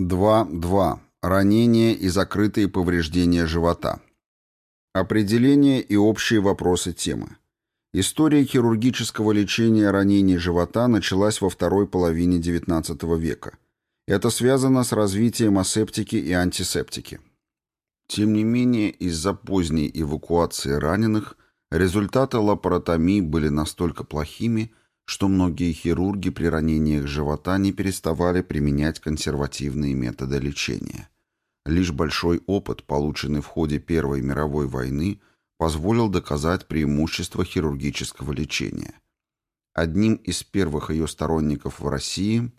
2.2. Ранения и закрытые повреждения живота. Определение и общие вопросы темы. История хирургического лечения ранений живота началась во второй половине XIX века. Это связано с развитием асептики и антисептики. Тем не менее, из-за поздней эвакуации раненых результаты лапаротомии были настолько плохими, что многие хирурги при ранениях живота не переставали применять консервативные методы лечения. Лишь большой опыт, полученный в ходе Первой мировой войны, позволил доказать преимущество хирургического лечения. Одним из первых ее сторонников в России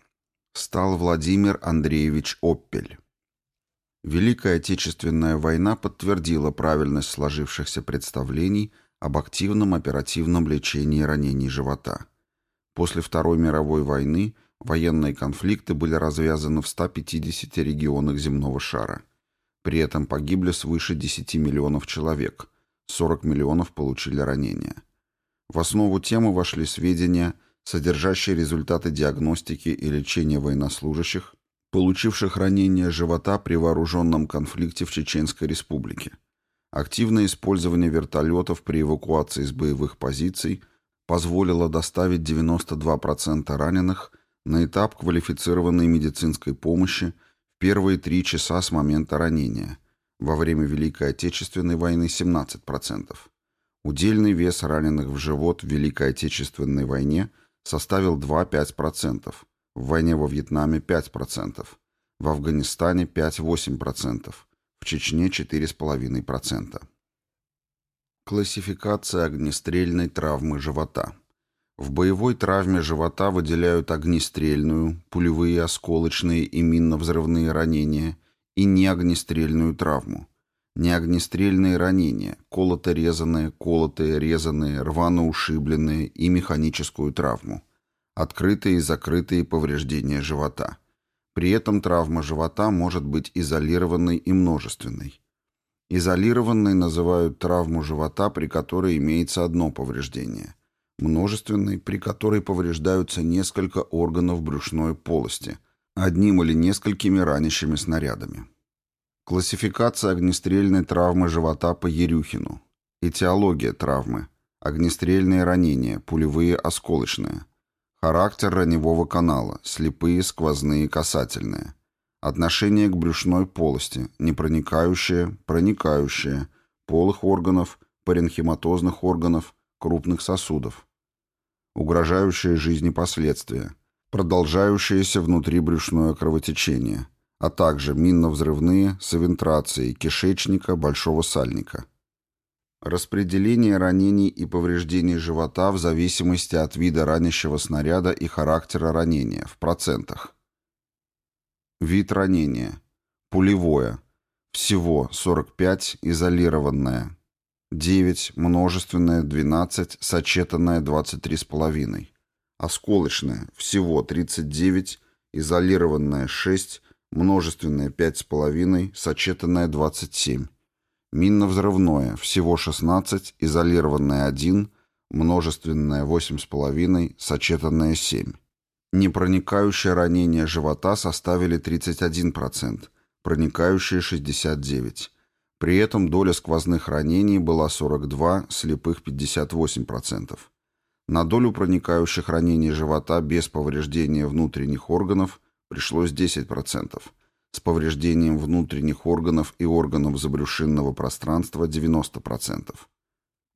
стал Владимир Андреевич Оппель. Великая Отечественная война подтвердила правильность сложившихся представлений об активном оперативном лечении ранений живота – После Второй мировой войны военные конфликты были развязаны в 150 регионах земного шара. При этом погибли свыше 10 миллионов человек, 40 миллионов получили ранения. В основу темы вошли сведения, содержащие результаты диагностики и лечения военнослужащих, получивших ранения живота при вооруженном конфликте в Чеченской республике. Активное использование вертолетов при эвакуации с боевых позиций – позволило доставить 92% раненых на этап квалифицированной медицинской помощи в первые три часа с момента ранения, во время Великой Отечественной войны 17%. Удельный вес раненых в живот в Великой Отечественной войне составил 2-5%, в войне во Вьетнаме 5%, в Афганистане 5-8%, в Чечне 4,5%. Классификация огнестрельной травмы живота. В боевой травме живота выделяют огнестрельную, пулевые, осколочные и минно-взрывные ранения и неогнестрельную травму. Неогнестрельные ранения – колото-резанные, колотые, резанные, рвано-ушибленные и механическую травму. Открытые и закрытые повреждения живота. При этом травма живота может быть изолированной и множественной. Изолированной называют травму живота, при которой имеется одно повреждение. Множественной, при которой повреждаются несколько органов брюшной полости, одним или несколькими ранящими снарядами. Классификация огнестрельной травмы живота по Ерюхину. Этиология травмы. Огнестрельные ранения, пулевые, осколочные. Характер раневого канала, слепые, сквозные, касательные. Отношение к брюшной полости, непроникающее, проникающее, полых органов, паренхематозных органов, крупных сосудов. Угрожающие жизни последствия, продолжающееся внутрибрюшное кровотечение, а также минно-взрывные с эвентрацией кишечника, большого сальника. Распределение ранений и повреждений живота в зависимости от вида ранящего снаряда и характера ранения в процентах – Вид ранения. Пулевое. Всего 45, изолированное. 9, множественное 12, сочетанное 23,5. Осколочное. Всего 39, изолированное 6, множественное 5,5, сочетанное 27. Минно-взрывное. Всего 16, изолированное 1, множественное 8,5, сочетанное 7. Непроникающие ранения живота составили 31%, проникающие 69%. При этом доля сквозных ранений была 42, слепых 58%. На долю проникающих ранений живота без повреждения внутренних органов пришлось 10%, с повреждением внутренних органов и органов забрюшинного пространства 90%.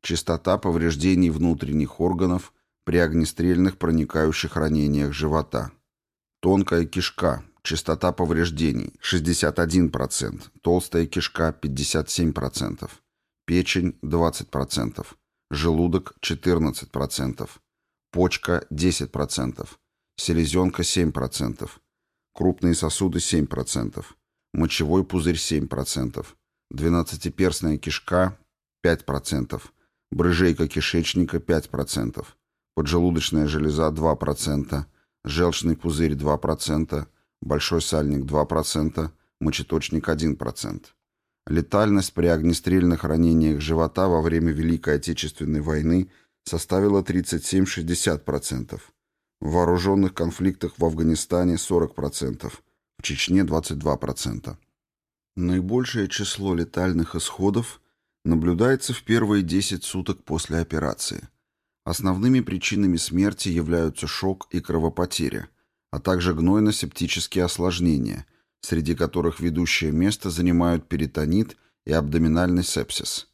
Частота повреждений внутренних органов при огнестрельных проникающих ранениях живота. Тонкая кишка, частота повреждений 61%, толстая кишка 57%, печень 20%, желудок 14%, почка 10%, селезенка 7%, крупные сосуды 7%, мочевой пузырь 7%, двенадцатиперстная кишка 5%, брыжейка кишечника 5%, поджелудочная железа 2%, желчный пузырь 2%, большой сальник 2%, мочеточник 1%. Летальность при огнестрельных ранениях живота во время Великой Отечественной войны составила 37-60%, в вооруженных конфликтах в Афганистане 40%, в Чечне 22%. Наибольшее число летальных исходов наблюдается в первые 10 суток после операции. Основными причинами смерти являются шок и кровопотеря, а также гнойно-септические осложнения, среди которых ведущее место занимают перитонит и абдоминальный сепсис.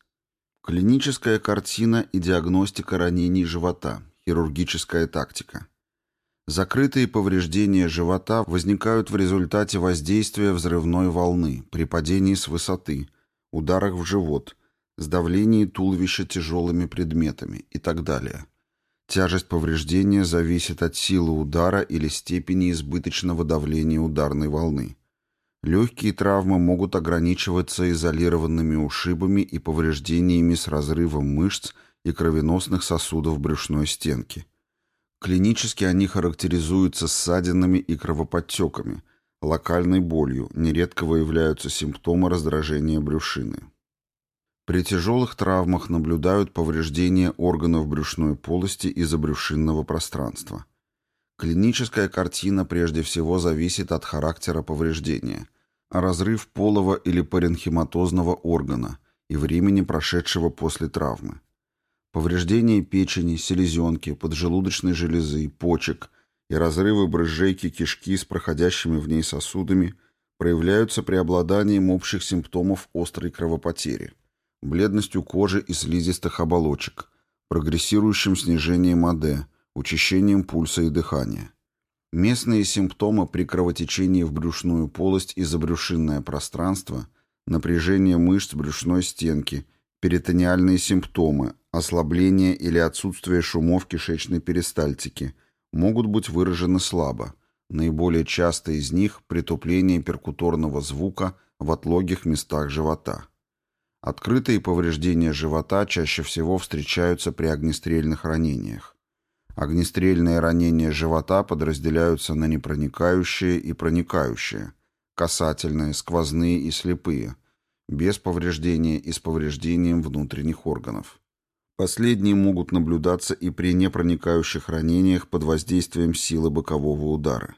Клиническая картина и диагностика ранений живота, хирургическая тактика. Закрытые повреждения живота возникают в результате воздействия взрывной волны при падении с высоты, ударах в живот, сдавлении туловища тяжелыми предметами и так далее. Тяжесть повреждения зависит от силы удара или степени избыточного давления ударной волны. Легкие травмы могут ограничиваться изолированными ушибами и повреждениями с разрывом мышц и кровеносных сосудов брюшной стенки. Клинически они характеризуются ссадинами и кровоподтеками, локальной болью, нередко выявляются симптомы раздражения брюшины. При тяжелых травмах наблюдают повреждения органов брюшной полости и забрюшинного пространства. Клиническая картина прежде всего зависит от характера повреждения, разрыв полого или паренхематозного органа и времени, прошедшего после травмы. Повреждения печени, селезенки, поджелудочной железы, почек и разрывы брызжейки кишки с проходящими в ней сосудами проявляются преобладанием общих симптомов острой кровопотери, бледностью кожи и слизистых оболочек, прогрессирующим снижением АД, учащением пульса и дыхания. Местные симптомы при кровотечении в брюшную полость и забрюшинное пространство, напряжение мышц брюшной стенки, перитониальные симптомы, ослабление или отсутствие шумов кишечной перистальтики могут быть выражены слабо. Наиболее часто из них – притупление перкуторного звука в отлогих местах живота. Открытые повреждения живота чаще всего встречаются при огнестрельных ранениях. Огнестрельные ранения живота подразделяются на непроникающие и проникающие, касательные, сквозные и слепые, без повреждения и с повреждением внутренних органов. Последние могут наблюдаться и при непроникающих ранениях под воздействием силы бокового удара.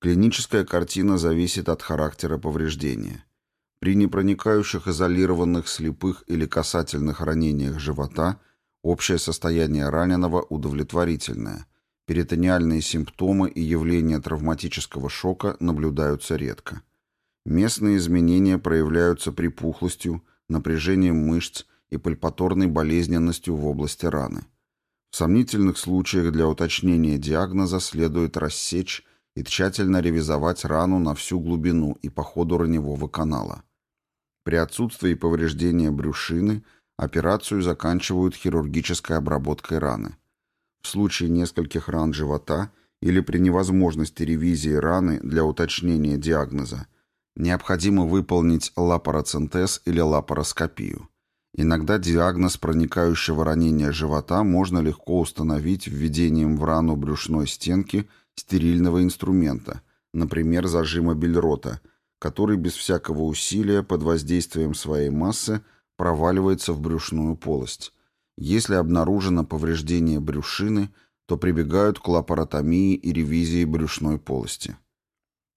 Клиническая картина зависит от характера повреждения. При непроникающих изолированных слепых или касательных ранениях живота общее состояние раненого удовлетворительное. Перитониальные симптомы и явления травматического шока наблюдаются редко. Местные изменения проявляются припухлостью, напряжением мышц, и пальпаторной болезненностью в области раны. В сомнительных случаях для уточнения диагноза следует рассечь и тщательно ревизовать рану на всю глубину и по ходу раневого канала. При отсутствии повреждения брюшины операцию заканчивают хирургической обработкой раны. В случае нескольких ран живота или при невозможности ревизии раны для уточнения диагноза необходимо выполнить лапароцентез или лапароскопию. Иногда диагноз проникающего ранения живота можно легко установить введением в рану брюшной стенки стерильного инструмента, например, зажима бельрота, который без всякого усилия под воздействием своей массы проваливается в брюшную полость. Если обнаружено повреждение брюшины, то прибегают к лапаротомии и ревизии брюшной полости.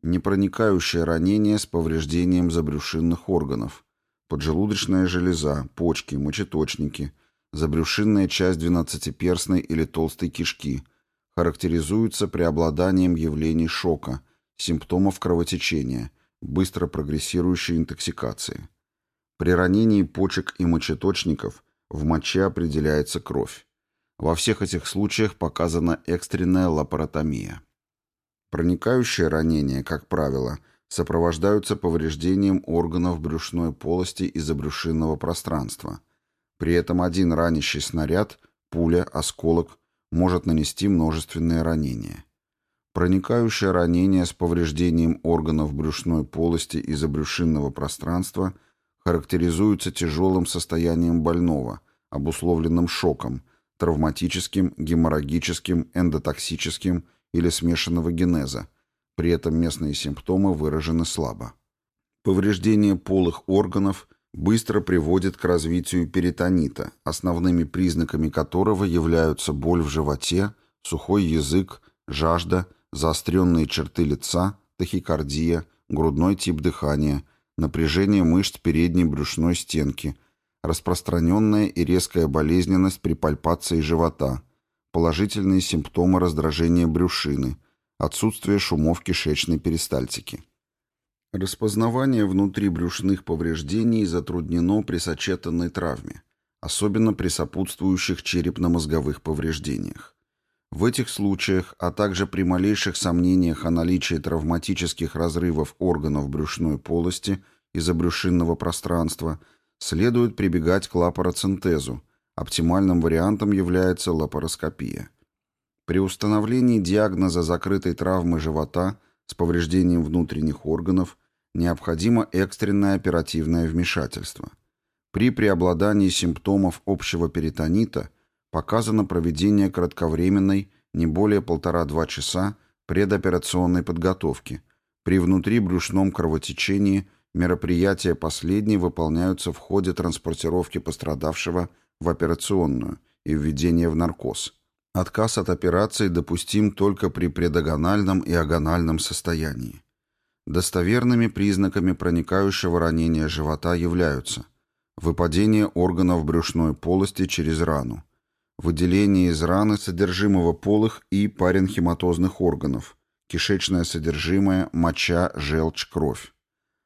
Непроникающее ранение с повреждением забрюшинных органов – поджелудочная железа, почки, мочеточники, забрюшинная часть двенадцатиперстной или толстой кишки характеризуются преобладанием явлений шока, симптомов кровотечения, быстро прогрессирующей интоксикации. При ранении почек и мочеточников в моче определяется кровь. Во всех этих случаях показана экстренная лапаротомия. Проникающее ранение, как правило, – сопровождаются повреждением органов брюшной полости и забрюшинного пространства. При этом один ранящий снаряд, пуля, осколок может нанести множественные ранения. Проникающее ранение с повреждением органов брюшной полости и забрюшинного пространства характеризуется тяжелым состоянием больного, обусловленным шоком, травматическим, геморрагическим, эндотоксическим или смешанного генеза, при этом местные симптомы выражены слабо. Повреждение полых органов быстро приводит к развитию перитонита, основными признаками которого являются боль в животе, сухой язык, жажда, заостренные черты лица, тахикардия, грудной тип дыхания, напряжение мышц передней брюшной стенки, распространенная и резкая болезненность при пальпации живота, положительные симптомы раздражения брюшины, отсутствие шумов кишечной перистальтики. Распознавание внутрибрюшных повреждений затруднено при сочетанной травме, особенно при сопутствующих черепно-мозговых повреждениях. В этих случаях, а также при малейших сомнениях о наличии травматических разрывов органов брюшной полости из-за брюшинного пространства, следует прибегать к лапароцентезу. Оптимальным вариантом является лапароскопия. При установлении диагноза закрытой травмы живота с повреждением внутренних органов необходимо экстренное оперативное вмешательство. При преобладании симптомов общего перитонита показано проведение кратковременной, не более 1,5-2 часа, предоперационной подготовки. При внутрибрюшном кровотечении мероприятия последние выполняются в ходе транспортировки пострадавшего в операционную и введения в наркоз. Отказ от операции допустим только при предагональном и агональном состоянии. Достоверными признаками проникающего ранения живота являются выпадение органов брюшной полости через рану, выделение из раны содержимого полых и паренхематозных органов, кишечное содержимое, моча, желчь, кровь.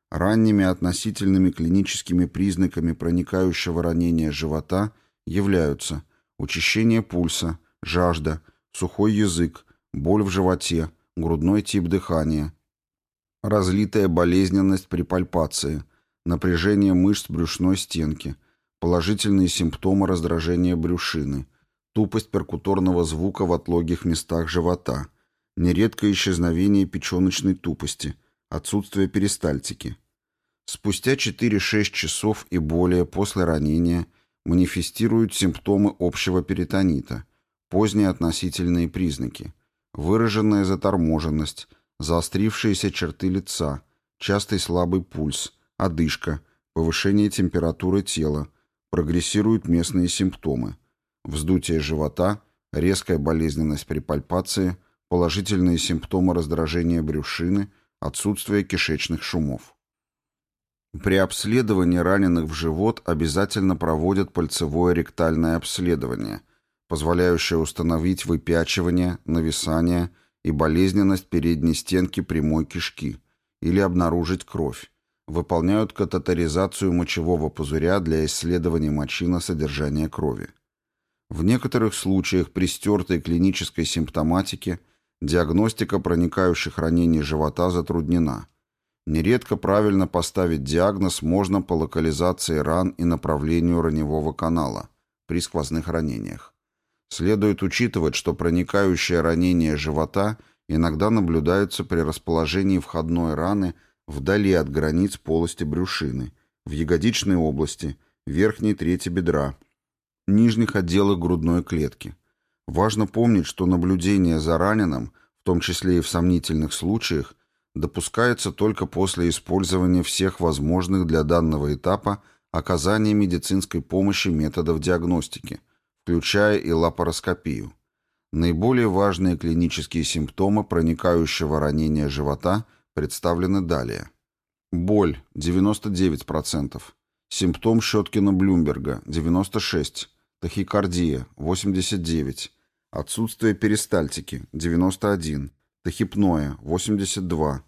Ранними относительными клиническими признаками проникающего ранения живота являются учащение пульса, жажда, сухой язык, боль в животе, грудной тип дыхания, разлитая болезненность при пальпации, напряжение мышц брюшной стенки, положительные симптомы раздражения брюшины, тупость перкуторного звука в отлогих местах живота, нередкое исчезновение печеночной тупости, отсутствие перистальтики. Спустя 4-6 часов и более после ранения манифестируют симптомы общего перитонита, поздние относительные признаки, выраженная заторможенность, заострившиеся черты лица, частый слабый пульс, одышка, повышение температуры тела, прогрессируют местные симптомы, вздутие живота, резкая болезненность при пальпации, положительные симптомы раздражения брюшины, отсутствие кишечных шумов. При обследовании раненых в живот обязательно проводят пальцевое ректальное обследование, позволяющее установить выпячивание, нависание и болезненность передней стенки прямой кишки или обнаружить кровь. Выполняют катетеризацию мочевого пузыря для исследования мочи на содержание крови. В некоторых случаях при стертой клинической симптоматике диагностика проникающих ранений живота затруднена. Нередко правильно поставить диагноз можно по локализации ран и направлению раневого канала при сквозных ранениях. Следует учитывать, что проникающее ранение живота иногда наблюдается при расположении входной раны вдали от границ полости брюшины, в ягодичной области, верхней трети бедра – нижних отделах грудной клетки. Важно помнить, что наблюдение за раненым, в том числе и в сомнительных случаях, допускается только после использования всех возможных для данного этапа оказания медицинской помощи методов диагностики, включая и лапароскопию. Наиболее важные клинические симптомы проникающего ранения живота представлены далее. Боль – 99%. Симптом Щеткина-Блюмберга – 96%. Тахикардия – 89. Отсутствие перистальтики – 91. Тахипноя – 82.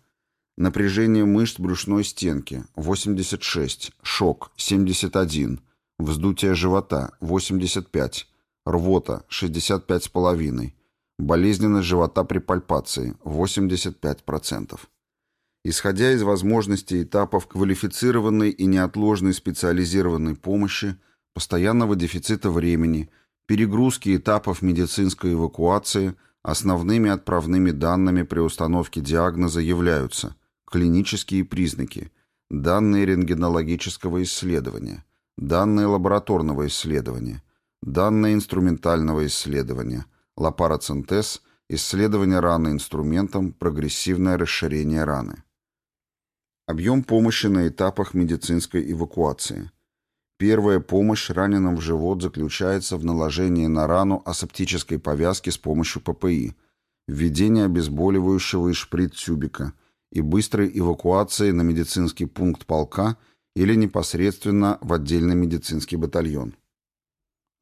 Напряжение мышц брюшной стенки – 86. Шок – 71. Вздутие живота – 85. Рвота – 65,5. Болезненность живота при пальпации – 85%. Исходя из возможностей этапов квалифицированной и неотложной специализированной помощи – постоянного дефицита времени, перегрузки этапов медицинской эвакуации, основными отправными данными при установке диагноза являются клинические признаки, данные рентгенологического исследования, данные лабораторного исследования, данные инструментального исследования, лапароцентез, исследование раны инструментом, прогрессивное расширение раны. Объем помощи на этапах медицинской эвакуации – Первая помощь раненым в живот заключается в наложении на рану асептической повязки с помощью ППИ, введение обезболивающего из шприц-тюбика и быстрой эвакуации на медицинский пункт полка или непосредственно в отдельный медицинский батальон.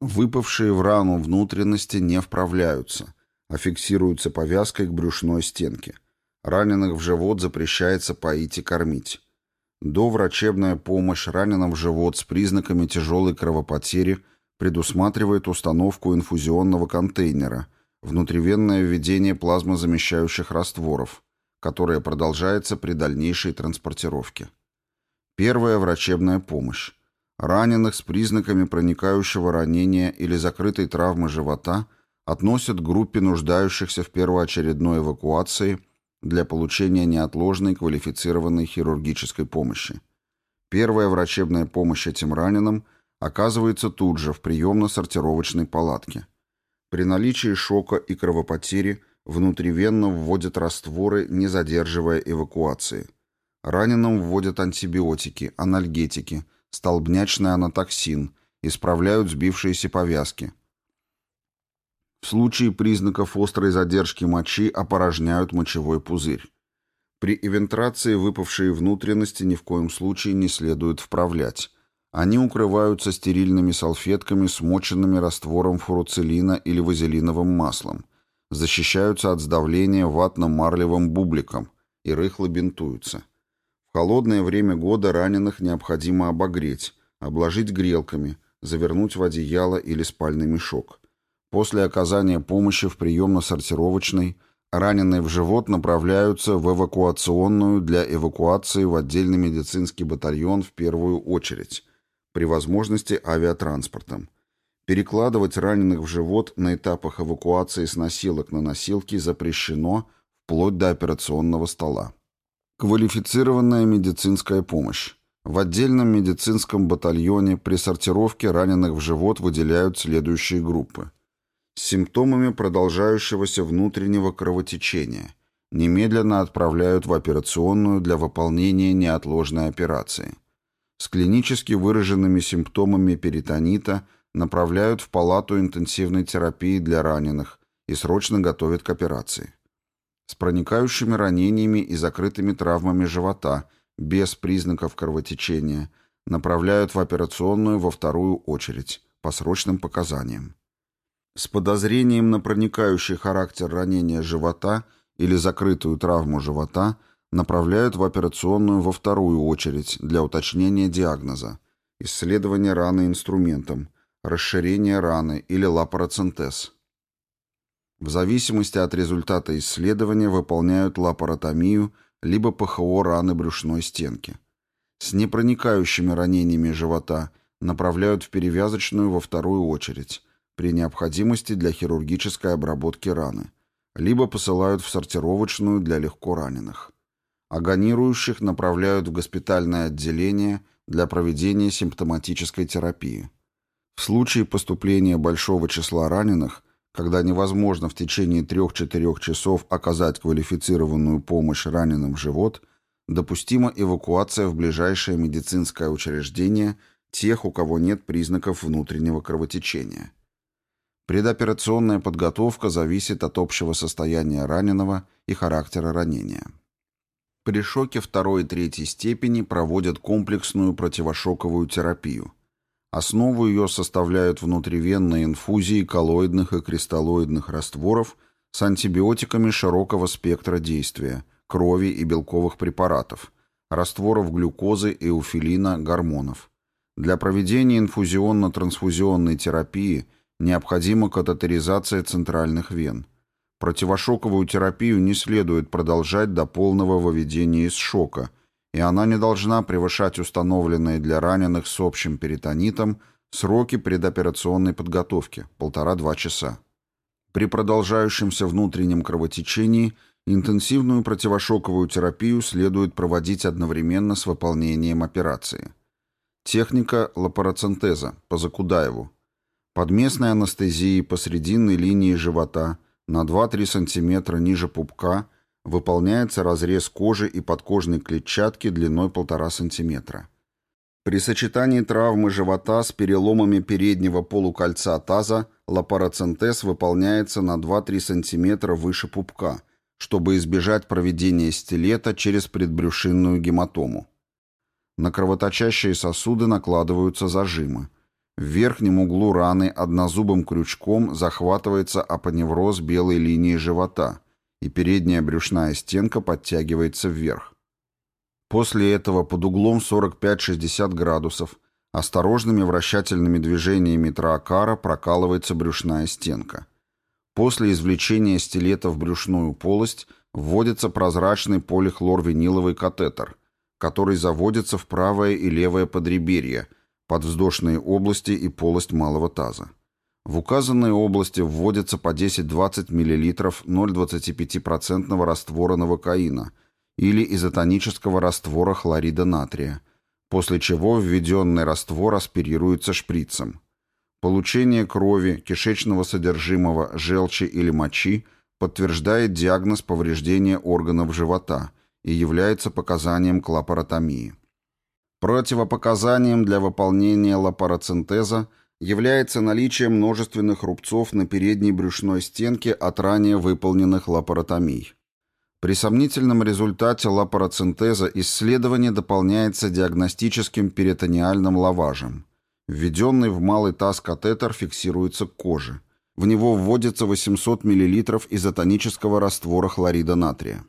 Выпавшие в рану внутренности не вправляются, а фиксируются повязкой к брюшной стенке. Раненых в живот запрещается поить и кормить. Доврачебная помощь раненым в живот с признаками тяжелой кровопотери предусматривает установку инфузионного контейнера, внутривенное введение плазмозамещающих растворов, которое продолжается при дальнейшей транспортировке. Первая врачебная помощь. Раненых с признаками проникающего ранения или закрытой травмы живота относят к группе нуждающихся в первоочередной эвакуации для получения неотложной квалифицированной хирургической помощи. Первая врачебная помощь этим раненым оказывается тут же в приемно-сортировочной палатке. При наличии шока и кровопотери – Внутривенно вводят растворы, не задерживая эвакуации. Раненым вводят антибиотики, анальгетики, столбнячный анатоксин, исправляют сбившиеся повязки. В случае признаков острой задержки мочи опорожняют мочевой пузырь. При эвентрации выпавшие внутренности ни в коем случае не следует вправлять. Они укрываются стерильными салфетками, смоченными раствором фуруцилина или вазелиновым маслом защищаются от сдавления ватно-марлевым бубликом и рыхло бинтуются. В холодное время года раненых необходимо обогреть, обложить грелками, завернуть в одеяло или спальный мешок. После оказания помощи в приемно-сортировочной раненые в живот направляются в эвакуационную для эвакуации в отдельный медицинский батальон в первую очередь, при возможности авиатранспортом. Перекладывать раненых в живот на этапах эвакуации с носилок на носилки запрещено вплоть до операционного стола. Квалифицированная медицинская помощь. В отдельном медицинском батальоне при сортировке раненых в живот выделяют следующие группы. Симптомами продолжающегося внутреннего кровотечения. Немедленно отправляют в операционную для выполнения неотложной операции. С клинически выраженными симптомами перитонита – направляют в палату интенсивной терапии для раненых и срочно готовят к операции. С проникающими ранениями и закрытыми травмами живота, без признаков кровотечения, направляют в операционную во вторую очередь, по срочным показаниям. С подозрением на проникающий характер ранения живота или закрытую травму живота направляют в операционную во вторую очередь для уточнения диагноза, исследования раны инструментом, расширение раны или лапароцентез. В зависимости от результата исследования выполняют лапаротомию либо ПХО раны брюшной стенки. С непроникающими ранениями живота направляют в перевязочную во вторую очередь, при необходимости для хирургической обработки раны, либо посылают в сортировочную для легко раненых. Агонирующих направляют в госпитальное отделение для проведения симптоматической терапии. В случае поступления большого числа раненых, когда невозможно в течение 3-4 часов оказать квалифицированную помощь раненым в живот, допустима эвакуация в ближайшее медицинское учреждение тех, у кого нет признаков внутреннего кровотечения. Предоперационная подготовка зависит от общего состояния раненого и характера ранения. При шоке второй и третьей степени проводят комплексную противошоковую терапию – Основу ее составляют внутривенные инфузии коллоидных и кристаллоидных растворов с антибиотиками широкого спектра действия, крови и белковых препаратов, растворов глюкозы, эуфилина, гормонов. Для проведения инфузионно-трансфузионной терапии необходима катетеризация центральных вен. Противошоковую терапию не следует продолжать до полного выведения из шока – и она не должна превышать установленные для раненых с общим перитонитом сроки предоперационной подготовки – полтора-два часа. При продолжающемся внутреннем кровотечении интенсивную противошоковую терапию следует проводить одновременно с выполнением операции. Техника лапароцентеза по Закудаеву. Под местной анестезией по срединной линии живота на 2-3 см ниже пупка – выполняется разрез кожи и подкожной клетчатки длиной 1,5 см. При сочетании травмы живота с переломами переднего полукольца таза лапароцентез выполняется на 2-3 см выше пупка, чтобы избежать проведения стилета через предбрюшинную гематому. На кровоточащие сосуды накладываются зажимы. В верхнем углу раны однозубым крючком захватывается апоневроз белой линии живота, и передняя брюшная стенка подтягивается вверх. После этого под углом 45-60 градусов осторожными вращательными движениями троакара прокалывается брюшная стенка. После извлечения стилета в брюшную полость вводится прозрачный полихлорвиниловый катетер, который заводится в правое и левое подреберье, подвздошные области и полость малого таза. В указанные области вводится по 10-20 мл 0,25% раствора новокаина или изотонического раствора хлорида натрия, после чего введенный раствор аспирируется шприцем. Получение крови, кишечного содержимого, желчи или мочи подтверждает диагноз повреждения органов живота и является показанием к лапаротомии. Противопоказанием для выполнения лапароцентеза является наличие множественных рубцов на передней брюшной стенке от ранее выполненных лапаротомий. При сомнительном результате лапароцентеза исследование дополняется диагностическим перитониальным лаважем. Введенный в малый таз катетер фиксируется к коже. В него вводится 800 мл изотонического раствора хлорида натрия.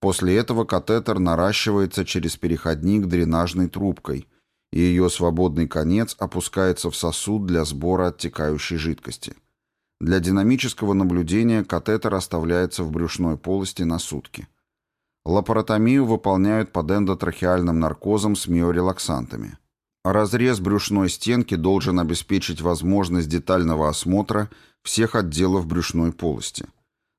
После этого катетер наращивается через переходник дренажной трубкой, и ее свободный конец опускается в сосуд для сбора оттекающей жидкости. Для динамического наблюдения катетер оставляется в брюшной полости на сутки. Лапаротомию выполняют под эндотрахеальным наркозом с миорелаксантами. Разрез брюшной стенки должен обеспечить возможность детального осмотра всех отделов брюшной полости.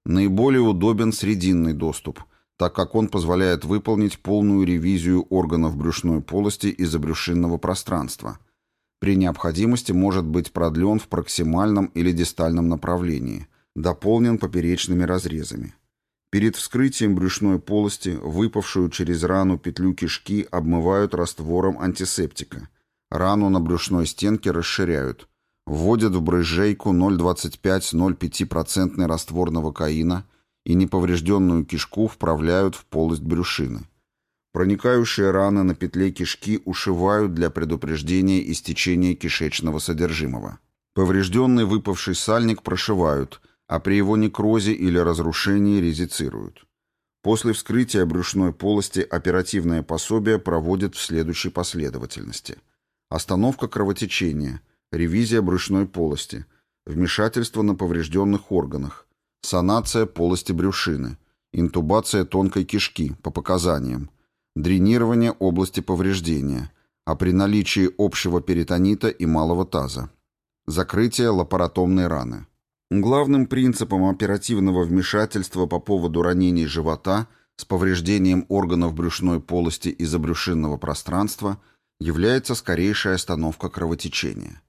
Наиболее удобен срединный доступ, так как он позволяет выполнить полную ревизию органов брюшной полости и забрюшинного пространства. При необходимости может быть продлен в проксимальном или дистальном направлении, дополнен поперечными разрезами. Перед вскрытием брюшной полости выпавшую через рану петлю кишки обмывают раствором антисептика. Рану на брюшной стенке расширяют. Вводят в брызжейку 0,25-0,5% раствор новокаина и неповрежденную кишку вправляют в полость брюшины. Проникающие раны на петле кишки ушивают для предупреждения истечения кишечного содержимого. Поврежденный выпавший сальник прошивают – а при его некрозе или разрушении резицируют. После вскрытия брюшной полости оперативное пособие проводят в следующей последовательности. Остановка кровотечения, ревизия брюшной полости, вмешательство на поврежденных органах, санация полости брюшины, интубация тонкой кишки по показаниям, дренирование области повреждения, а при наличии общего перитонита и малого таза, закрытие лапаротомной раны. Главным принципом оперативного вмешательства по поводу ранений живота с повреждением органов брюшной полости и забрюшинного пространства является скорейшая остановка кровотечения.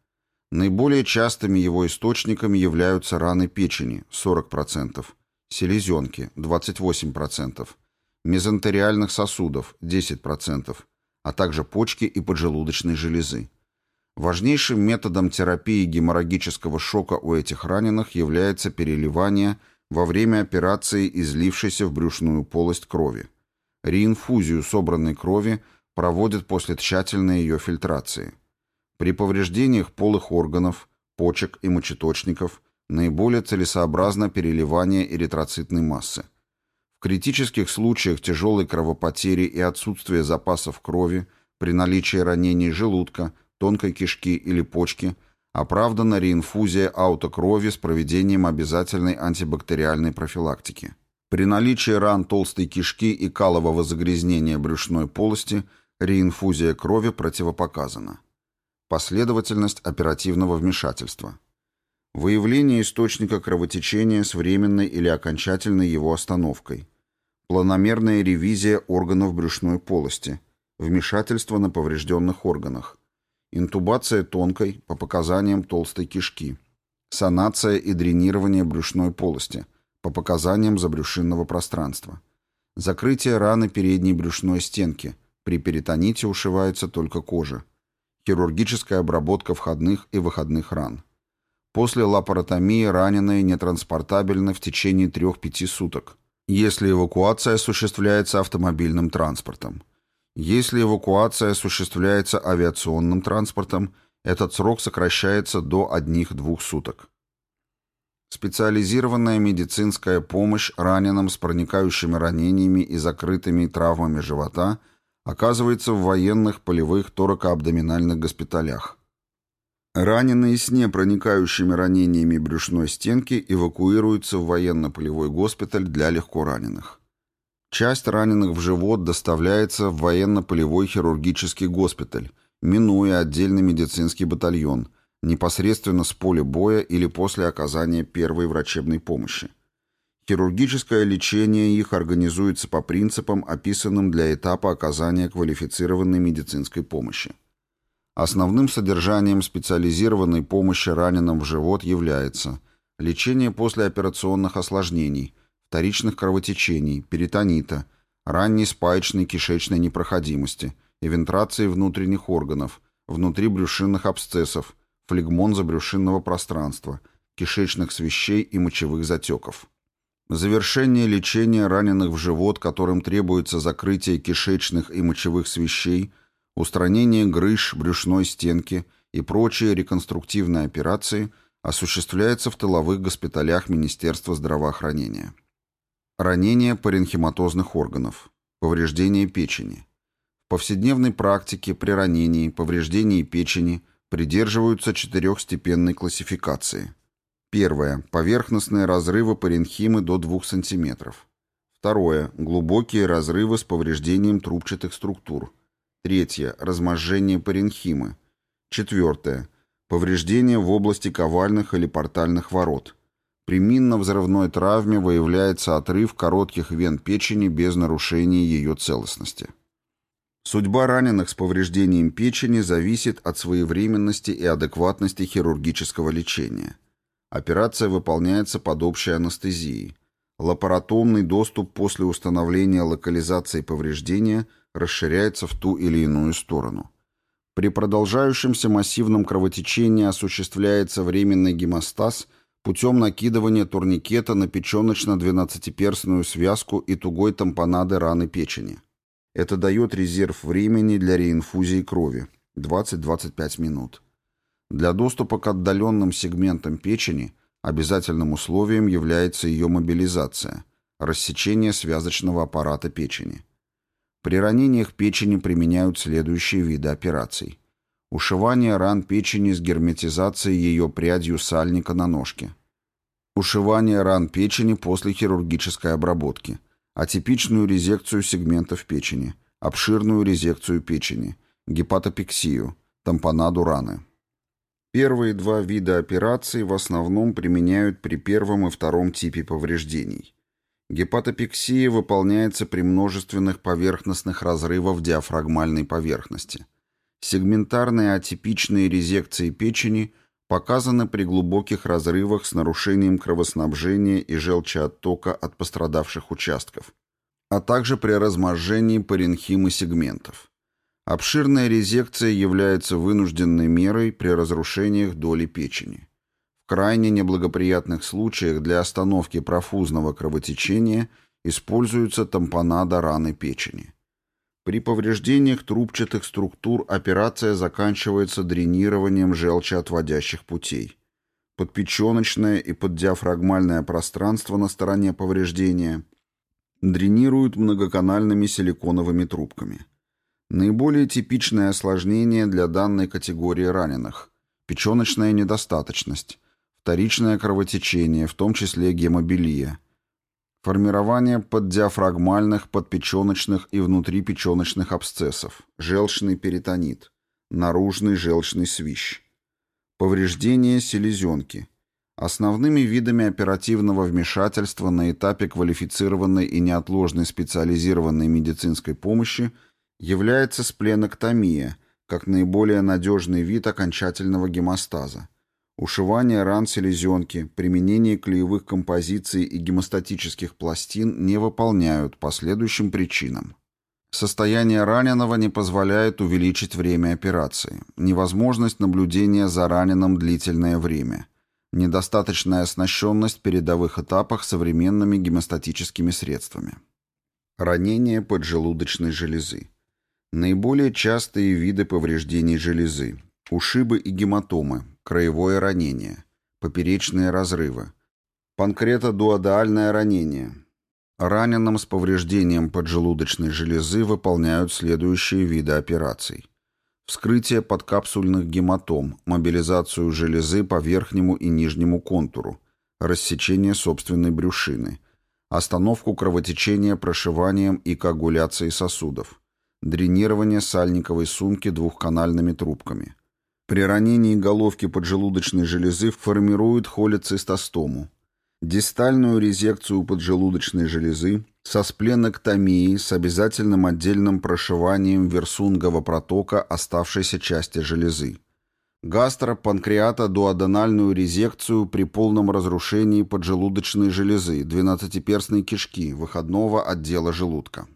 Наиболее частыми его источниками являются раны печени 40%, селезенки 28%, мезентериальных сосудов 10%, а также почки и поджелудочной железы. Важнейшим методом терапии геморрагического шока у этих раненых является переливание во время операции излившейся в брюшную полость крови. Реинфузию собранной крови проводят после тщательной ее фильтрации. При повреждениях полых органов, почек и мочеточников наиболее целесообразно переливание эритроцитной массы. В критических случаях тяжелой кровопотери и отсутствия запасов крови при наличии ранений желудка – тонкой кишки или почки, оправдана реинфузия аутокрови с проведением обязательной антибактериальной профилактики. При наличии ран толстой кишки и калового загрязнения брюшной полости реинфузия крови противопоказана. Последовательность оперативного вмешательства. Выявление источника кровотечения с временной или окончательной его остановкой. Планомерная ревизия органов брюшной полости. Вмешательство на поврежденных органах. Интубация тонкой, по показаниям толстой кишки. Санация и дренирование брюшной полости, по показаниям забрюшинного пространства. Закрытие раны передней брюшной стенки. При перитоните ушивается только кожа. Хирургическая обработка входных и выходных ран. После лапаротомии раненые нетранспортабельны в течение 3-5 суток. если эвакуация осуществляется автомобильным транспортом. Если эвакуация осуществляется авиационным транспортом, этот срок сокращается до одних-двух суток. Специализированная медицинская помощь раненым с проникающими ранениями и закрытыми травмами живота оказывается в военных полевых торакоабдоминальных госпиталях. Раненые с непроникающими ранениями брюшной стенки эвакуируются в военно-полевой госпиталь для легкораненых. Часть раненых в живот доставляется в военно-полевой хирургический госпиталь, минуя отдельный медицинский батальон, непосредственно с поля боя или после оказания первой врачебной помощи. Хирургическое лечение их организуется по принципам, описанным для этапа оказания квалифицированной медицинской помощи. Основным содержанием специализированной помощи раненым в живот является лечение послеоперационных осложнений – вторичных кровотечений, перитонита, ранней спаечной кишечной непроходимости, эвентрации внутренних органов, внутрибрюшинных абсцессов, флегмон забрюшинного пространства, кишечных свищей и мочевых затеков. Завершение лечения раненых в живот, которым требуется закрытие кишечных и мочевых свищей, устранение грыж брюшной стенки и прочие реконструктивные операции осуществляется в тыловых госпиталях Министерства здравоохранения. Ранение паренхематозных органов. Повреждение печени. В повседневной практике при ранении, повреждении печени придерживаются четырехстепенной классификации. Первое. Поверхностные разрывы паренхимы до 2 см. Второе. Глубокие разрывы с повреждением трубчатых структур. Третье. Разможжение паренхимы. Четвертое. Повреждение в области ковальных или портальных ворот. При минно-взрывной травме выявляется отрыв коротких вен печени без нарушения ее целостности. Судьба раненых с повреждением печени зависит от своевременности и адекватности хирургического лечения. Операция выполняется под общей анестезией. Лапаротомный доступ после установления локализации повреждения расширяется в ту или иную сторону. При продолжающемся массивном кровотечении осуществляется временный гемостаз – путем накидывания турникета на печеночно-двенадцатиперстную связку и тугой тампонады раны печени. Это дает резерв времени для реинфузии крови – 20-25 минут. Для доступа к отдаленным сегментам печени обязательным условием является ее мобилизация – рассечение связочного аппарата печени. При ранениях печени применяют следующие виды операций. Ушивание ран печени с герметизацией ее прядью сальника на ножке. Ушивание ран печени после хирургической обработки. Атипичную резекцию сегментов печени. Обширную резекцию печени. Гепатопексию. Тампонаду раны. Первые два вида операций в основном применяют при первом и втором типе повреждений. Гепатопексия выполняется при множественных поверхностных разрывах диафрагмальной поверхности. Сегментарные атипичные резекции печени показаны при глубоких разрывах с нарушением кровоснабжения и желчеоттока от пострадавших участков, а также при разможжении паренхимы сегментов. Обширная резекция является вынужденной мерой при разрушениях доли печени. В крайне неблагоприятных случаях для остановки профузного кровотечения используется тампонада раны печени. При повреждениях трубчатых структур операция заканчивается дренированием желчеотводящих путей. Подпеченочное и поддиафрагмальное пространство на стороне повреждения дренируют многоканальными силиконовыми трубками. Наиболее типичное осложнение для данной категории раненых – печеночная недостаточность, вторичное кровотечение, в том числе гемобилия – Формирование поддиафрагмальных, подпеченочных и внутрипеченочных абсцессов, желчный перитонит, наружный желчный свищ. Повреждение селезенки. Основными видами оперативного вмешательства на этапе квалифицированной и неотложной специализированной медицинской помощи является спленоктомия, как наиболее надежный вид окончательного гемостаза Ушивание ран селезенки, применение клеевых композиций и гемостатических пластин не выполняют по следующим причинам. Состояние раненого не позволяет увеличить время операции. Невозможность наблюдения за раненым длительное время. Недостаточная оснащенность передовых этапах современными гемостатическими средствами. Ранение поджелудочной железы. Наиболее частые виды повреждений железы. Ушибы и гематомы, краевое ранение, поперечные разрывы, панкретодуодеальное ранение. Раненым с повреждением поджелудочной железы выполняют следующие виды операций. Вскрытие подкапсульных гематом, мобилизацию железы по верхнему и нижнему контуру, рассечение собственной брюшины, остановку кровотечения прошиванием и коагуляцией сосудов, дренирование сальниковой сумки двухканальными трубками. При ранении головки поджелудочной железы формируют холецистостому, дистальную резекцию поджелудочной железы со спленэктомией с обязательным отдельным прошиванием версунгового протока оставшейся части железы, гастропанкреатодуоденальную резекцию при полном разрушении поджелудочной железы, двенадцатиперстной кишки, выходного отдела желудка.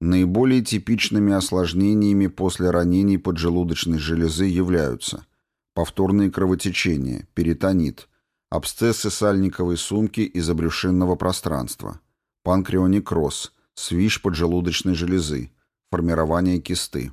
Наиболее типичными осложнениями после ранений поджелудочной железы являются повторные кровотечения, перитонит, абсцессы сальниковой сумки и забрюшинного пространства, панкреонекроз, свищ поджелудочной железы, формирование кисты.